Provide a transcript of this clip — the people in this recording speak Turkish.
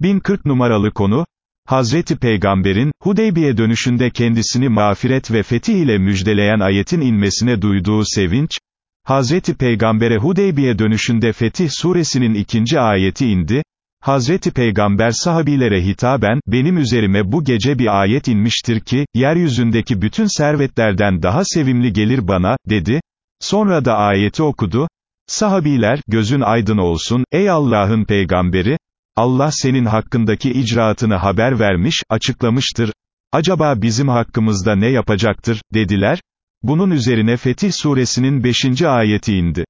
1040 numaralı konu, Hazreti Peygamber'in, Hudeybiye dönüşünde kendisini mağfiret ve fetih ile müjdeleyen ayetin inmesine duyduğu sevinç, Hazreti Peygamber'e Hudeybiye dönüşünde Fetih suresinin ikinci ayeti indi, Hazreti Peygamber sahabilere hitaben, benim üzerime bu gece bir ayet inmiştir ki, yeryüzündeki bütün servetlerden daha sevimli gelir bana, dedi, sonra da ayeti okudu, sahabiler, gözün aydın olsun, ey Allah'ın peygamberi, Allah senin hakkındaki icraatını haber vermiş, açıklamıştır, acaba bizim hakkımızda ne yapacaktır, dediler, bunun üzerine Fetih suresinin 5. ayeti indi.